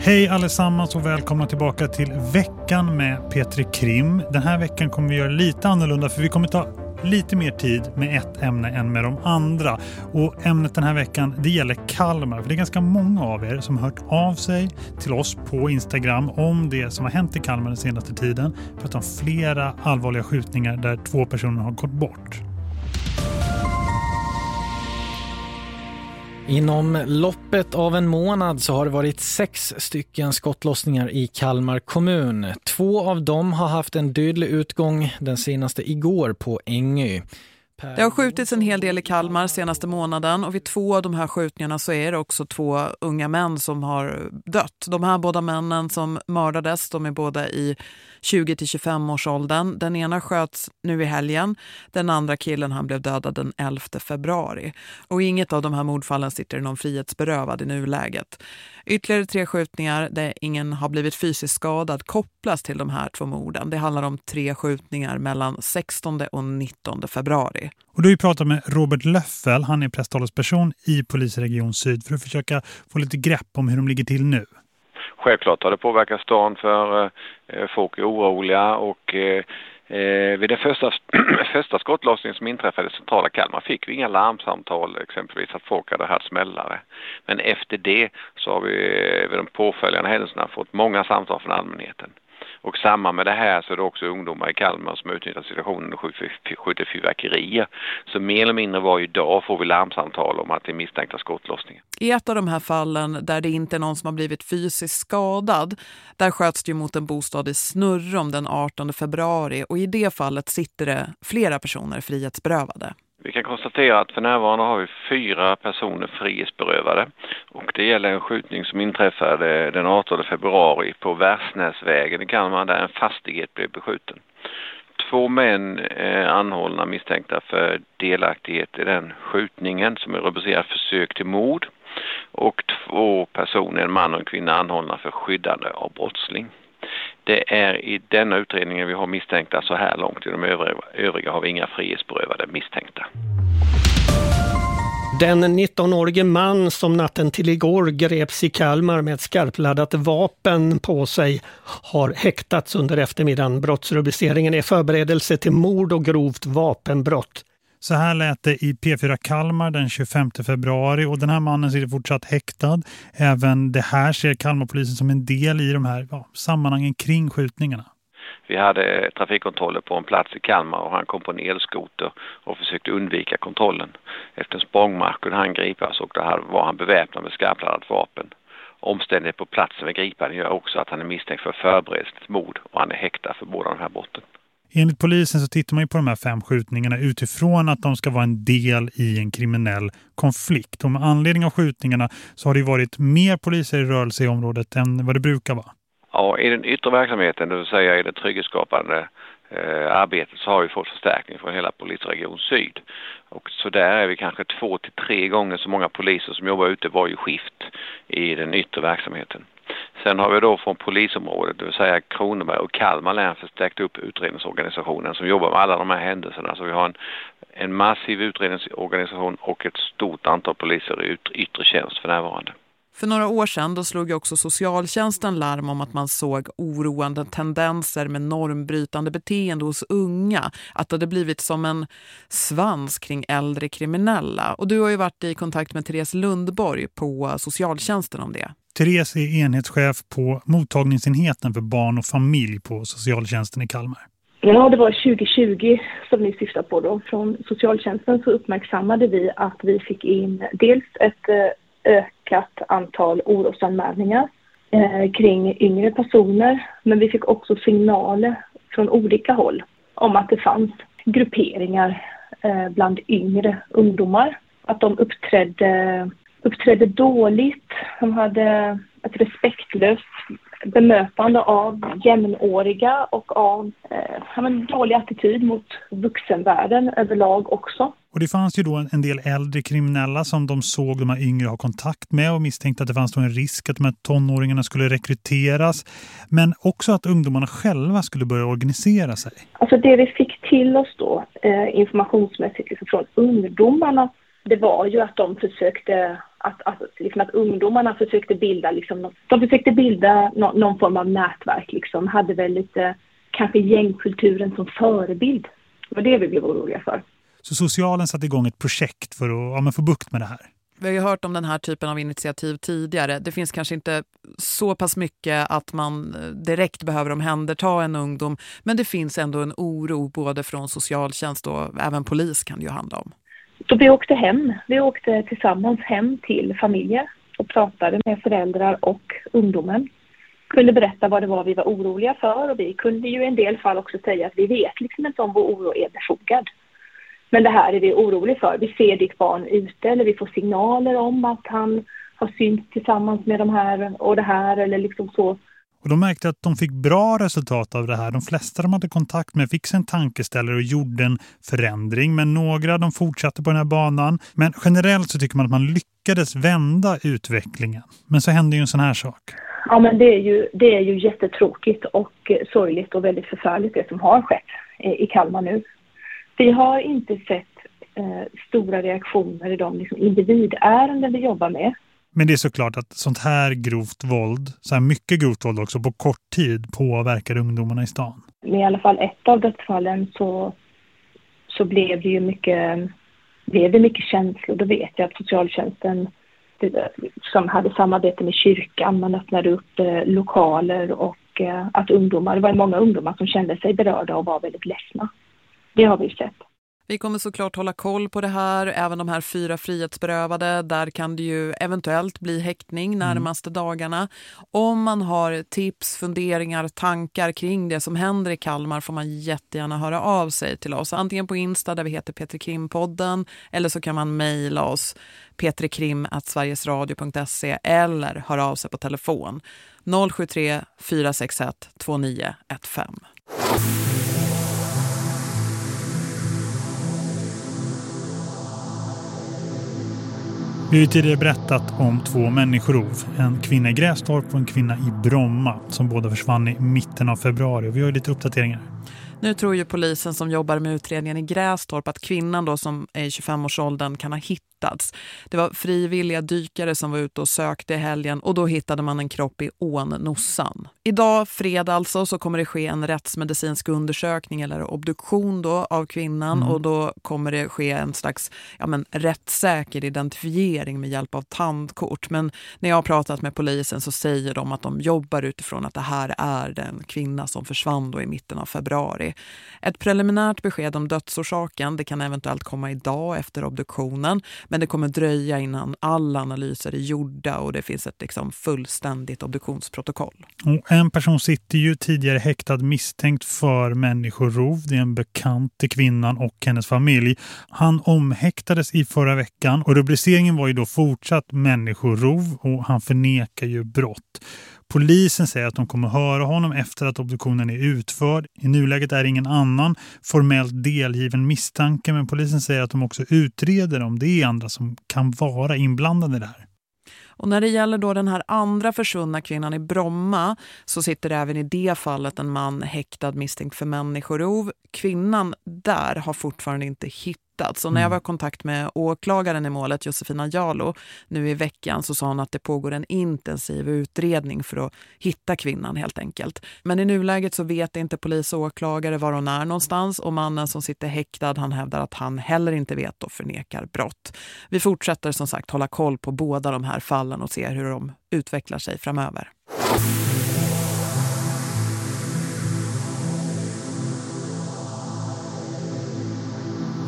Hej allesammans och välkomna tillbaka till veckan med Petri Krim. Den här veckan kommer vi göra lite annorlunda för vi kommer ta lite mer tid med ett ämne än med de andra. Och ämnet den här veckan det gäller Kalmar. För det är ganska många av er som har hört av sig till oss på Instagram om det som har hänt i Kalmar den senaste tiden. För att om flera allvarliga skjutningar där två personer har gått bort. Inom loppet av en månad så har det varit sex stycken skottlossningar i Kalmar kommun. Två av dem har haft en dödlig utgång, den senaste igår på Ängö. Det har skjutits en hel del i Kalmar senaste månaden och vid två av de här skjutningarna så är det också två unga män som har dött. De här båda männen som mördades, de är båda i 20-25 års åldern. Den ena sköts nu i helgen, den andra killen han blev dödad den 11 februari. Och inget av de här mordfallen sitter någon frihetsberövad i nuläget. Ytterligare tre skjutningar där ingen har blivit fysiskt skadad kopplas till de här två morden. Det handlar om tre skjutningar mellan 16 och 19 februari. Och du har ju pratat med Robert Löffel, han är presstalesperson i Polisregion Syd för att försöka få lite grepp om hur de ligger till nu. Självklart har det påverkat stan för eh, eh, folk är oroliga och Eh, eh vid den första, första skottlossningen som inträffade i centrala Kalmar fick vi inga larmsamtal exempelvis att folk hade haft smällare. Men efter det så har vi vid de påföljande händelserna fått många samtal från allmänheten. Och samma med det här så är det också ungdomar i Kalmar som utnyttjar situationen och skjuter fyrverkerier. Så mer eller mindre varje dag får vi larmsamtal om att det är misstänkta skottlossningar. I ett av de här fallen där det inte är någon som har blivit fysiskt skadad, där sköts det mot en bostad i Snurrom den 18 februari och i det fallet sitter det flera personer frihetsberövade. Vi kan konstatera att för närvarande har vi fyra personer frihetsberövade och det gäller en skjutning som inträffade den 18 februari på Värsnäsvägen i Kalmar där en fastighet blev beskjuten. Två män är anhållna misstänkta för delaktighet i den skjutningen som är rubricerad försök till mord och två personer, en man och en kvinna anhållna för skyddande av brottsling. Det är i denna utredningen vi har misstänkta så här långt. I de övriga, övriga har vi inga frihetsberövade misstänkta. Den 19-årige man som natten till igår greps i Kalmar med ett skarpladdat vapen på sig har häktats under eftermiddagen. Brottsrubriceringen är förberedelse till mord och grovt vapenbrott. Så här lät det i P4 Kalmar den 25 februari och den här mannen sitter fortsatt häktad. Även det här ser Kalmarpolisen som en del i de här ja, sammanhangen kring skjutningarna. Vi hade trafikkontroller på en plats i Kalmar och han kom på en elskoter och försökte undvika kontrollen. Efter en språngmarsch kunde han gripas och då var han beväpnad med skarpladdat vapen. Omständigheter på platsen vid gripan gör också att han är misstänkt för förberedelse till mord och han är häktad för båda de här brotten. Enligt polisen så tittar man ju på de här fem skjutningarna utifrån att de ska vara en del i en kriminell konflikt. Och med anledning av skjutningarna så har det varit mer poliser i rörelse i området än vad det brukar vara. Ja, i den yttre verksamheten, det vill säga i det trygghetsskapande eh, arbetet så har vi fått förstärkning från hela polisregion Syd. Och så där är vi kanske två till tre gånger så många poliser som jobbar ute varje skift i den yttre verksamheten. Sen har vi då från polisområdet, det vill säga Kronoberg och Kalmar län förstärkt upp utredningsorganisationen som jobbar med alla de här händelserna. Så vi har en, en massiv utredningsorganisation och ett stort antal poliser i yttre tjänst för närvarande. För några år sedan då slog också socialtjänsten larm om att man såg oroande tendenser med normbrytande beteende hos unga. Att det hade blivit som en svans kring äldre kriminella. Och du har ju varit i kontakt med Therese Lundborg på socialtjänsten om det. Therese är enhetschef på mottagningsenheten för barn och familj på socialtjänsten i Kalmar. Ja, det var 2020 som ni syftar på då. Från socialtjänsten så uppmärksammade vi att vi fick in dels ett eh, ökat antal orosanmälningar eh, kring yngre personer. Men vi fick också signaler från olika håll om att det fanns grupperingar eh, bland yngre ungdomar. Att de uppträdde uppträdde dåligt. De hade ett respektlöst bemötande av jämnåriga och av eh, en dålig attityd mot vuxenvärlden överlag också. Och det fanns ju då en del äldre kriminella som de såg de här yngre ha kontakt med och misstänkte att det fanns då en risk att de här tonåringarna skulle rekryteras. Men också att ungdomarna själva skulle börja organisera sig. Alltså det vi fick till oss då eh, informationsmässigt liksom från ungdomarna det var ju att de försökte Att, att, liksom att ungdomarna försökte bilda, liksom, de försökte bilda no, någon form av nätverk, liksom, hade väl lite kanske gängkulturen som förebild. Det var det vi blev oroliga för. Så socialen satte igång ett projekt för att ja, få bukt med det här? Vi har ju hört om den här typen av initiativ tidigare. Det finns kanske inte så pass mycket att man direkt behöver omhänderta en ungdom. Men det finns ändå en oro både från socialtjänst och även polis kan det ju handla om. Så vi åkte hem. Vi åkte tillsammans hem till familjer och pratade med föräldrar och ungdomen. Kunde berätta vad det var vi var oroliga för och vi kunde ju i en del fall också säga att vi vet liksom inte om vår oro är befogad. Men det här är vi oroliga för. Vi ser ditt barn ute eller vi får signaler om att han har synts tillsammans med de här och det här eller liksom så. Och de märkte att de fick bra resultat av det här. De flesta de hade kontakt med fick sig en tankeställare och gjorde en förändring. Men några de fortsatte på den här banan. Men generellt så tycker man att man lyckades vända utvecklingen. Men så hände ju en sån här sak. Ja men det är ju, det är ju jättetråkigt och sorgligt och väldigt förfärligt det som har skett i Kalmar nu. Vi har inte sett eh, stora reaktioner i de liksom, individärenden vi jobbar med. Men det är såklart att sånt här grovt våld, så här mycket grovt våld också på kort tid påverkar ungdomarna i stan. I alla fall ett av dödsfallen så, så blev det ju mycket, blev det mycket känslor. Då vet jag att socialtjänsten som hade samarbete med kyrkan, man öppnade upp eh, lokaler och eh, att ungdomar, det var många ungdomar som kände sig berörda och var väldigt ledsna. Det har vi sett. Vi kommer såklart hålla koll på det här, även de här fyra frihetsberövade. Där kan det ju eventuellt bli häktning mm. närmaste mm. dagarna. Om man har tips, funderingar, tankar kring det som händer i Kalmar får man jättegärna höra av sig till oss. Antingen på Insta där vi heter Petri Krimpodden eller så kan man mejla oss petrikrim.sverigesradio.se eller höra av sig på telefon 073 461 2915. Vi har ju tidigare berättat om två människorov. En kvinna i Grästorp och en kvinna i Bromma som båda försvann i mitten av februari. Vi har lite uppdateringar. Nu tror ju polisen som jobbar med utredningen i Grästorp att kvinnan då som är i 25-årsåldern kan ha hittat hittats. Det var frivilliga dykare som var ute och sökte i helgen och då hittade man en kropp i ån Nossan. Idag, fredag alltså, så kommer det ske en rättsmedicinsk undersökning eller obduktion då av kvinnan mm. och då kommer det ske en slags ja, men, rättssäker identifiering med hjälp av tandkort. Men när jag har pratat med polisen så säger de att de jobbar utifrån att det här är den kvinna som försvann då i mitten av februari. Ett preliminärt besked om dödsorsaken det kan eventuellt komma idag efter obduktionen men det kommer dröja innan alla analyser är gjorda och det finns ett liksom fullständigt obduktionsprotokoll. Och en person sitter ju tidigare häktad misstänkt för människorov. Det är en bekant till kvinnan och hennes familj. Han omhäktades i förra veckan och rubriceringen var ju då fortsatt människorov och han förnekar ju brott. Polisen säger att de kommer höra honom efter att obduktionen är utförd. I nuläget är ingen annan formellt delgiven misstanke men polisen säger att de också utreder om det är andra som kan vara inblandade där. Och när det gäller då den här andra försvunna kvinnan i Bromma så sitter även i det fallet en man häktad misstänkt för människorov. Kvinnan där har fortfarande inte hittat hittats. Och när jag mm. var i kontakt med åklagaren i målet, Josefina Jalo, nu i veckan så sa hon att det pågår en intensiv utredning för att hitta kvinnan helt enkelt. Men i nuläget så vet inte polis och åklagare var hon är någonstans och mannen som sitter häktad han hävdar att han heller inte vet och förnekar brott. Vi fortsätter som sagt hålla koll på båda de här fallen och se hur de utvecklar sig framöver.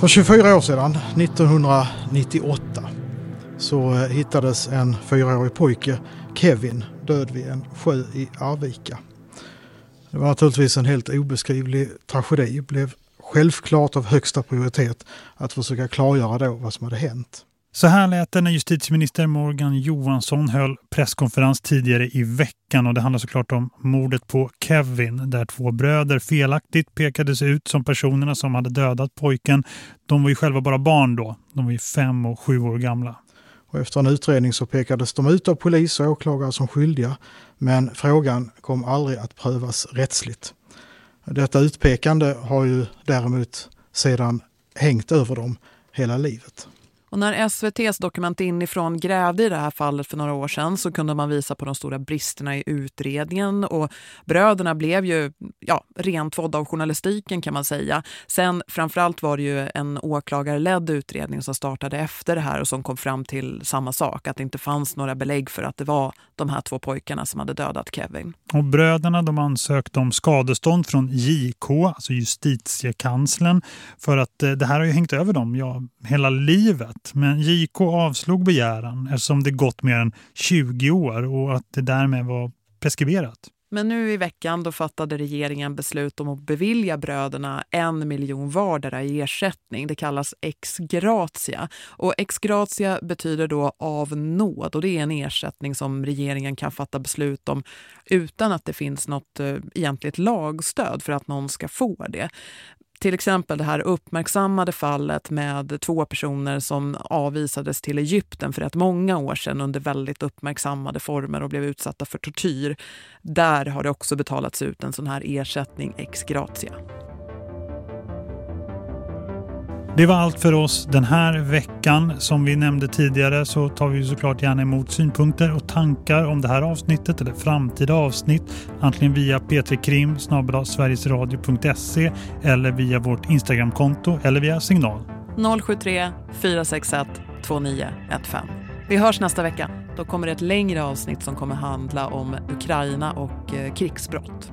För 24 år sedan, 1998, så eh, hittades en fyraårig pojke, Kevin, död vid en sjö i Arvika. Det var naturligtvis en helt obeskrivlig tragedi. Det blev självklart av högsta prioritet att försöka klargöra då vad som hade hänt. Så här lät det när justitieminister Morgan Johansson höll presskonferens tidigare i veckan och det handlar såklart om mordet på Kevin där två bröder felaktigt pekades ut som personerna som hade dödat pojken. De var ju själva bara barn då, de var ju fem och sju år gamla. Och efter en utredning så pekades de ut av polis och åklagare som skyldiga men frågan kom aldrig att prövas rättsligt. Detta utpekande har ju däremot sedan hängt över dem hela livet. Och när SVTs Dokument inifrån grävde i det här fallet för några år sedan så kunde man visa på de stora bristerna i utredningen och bröderna blev ju ja, rentvådda av journalistiken kan man säga. Sen framförallt var det ju en åklagarledd utredning som startade efter det här och som kom fram till samma sak, att det inte fanns några belägg för att det var de här två pojkarna som hade dödat Kevin. Och bröderna de ansökte om skadestånd från JK, alltså justitiekanslern, för att eh, det här har ju hängt över dem ja, hela livet rätt. Men JK avslog begäran eftersom det gått mer än 20 år och att det därmed var preskriberat. Men nu i veckan då fattade regeringen beslut om att bevilja bröderna en miljon vardera i ersättning. Det kallas ex gratia. Och ex gratia betyder då av nåd och det är en ersättning som regeringen kan fatta beslut om utan att det finns något eh, egentligt lagstöd för att någon ska få det. Till exempel det här uppmärksammade fallet med två personer som avvisades till Egypten för rätt många år sedan under väldigt uppmärksammade former och blev utsatta för tortyr. Där har det också betalats ut en sån här ersättning ex gratia. Det var allt för oss den här veckan. Som vi nämnde tidigare så tar vi såklart gärna emot synpunkter och tankar om det här avsnittet eller framtida avsnitt. Antingen via p3krim sverigesradio.se eller via vårt Instagramkonto eller via signal. 073 461 2915. Vi hörs nästa vecka. Då kommer det ett längre avsnitt som kommer handla om Ukraina och eh, krigsbrott.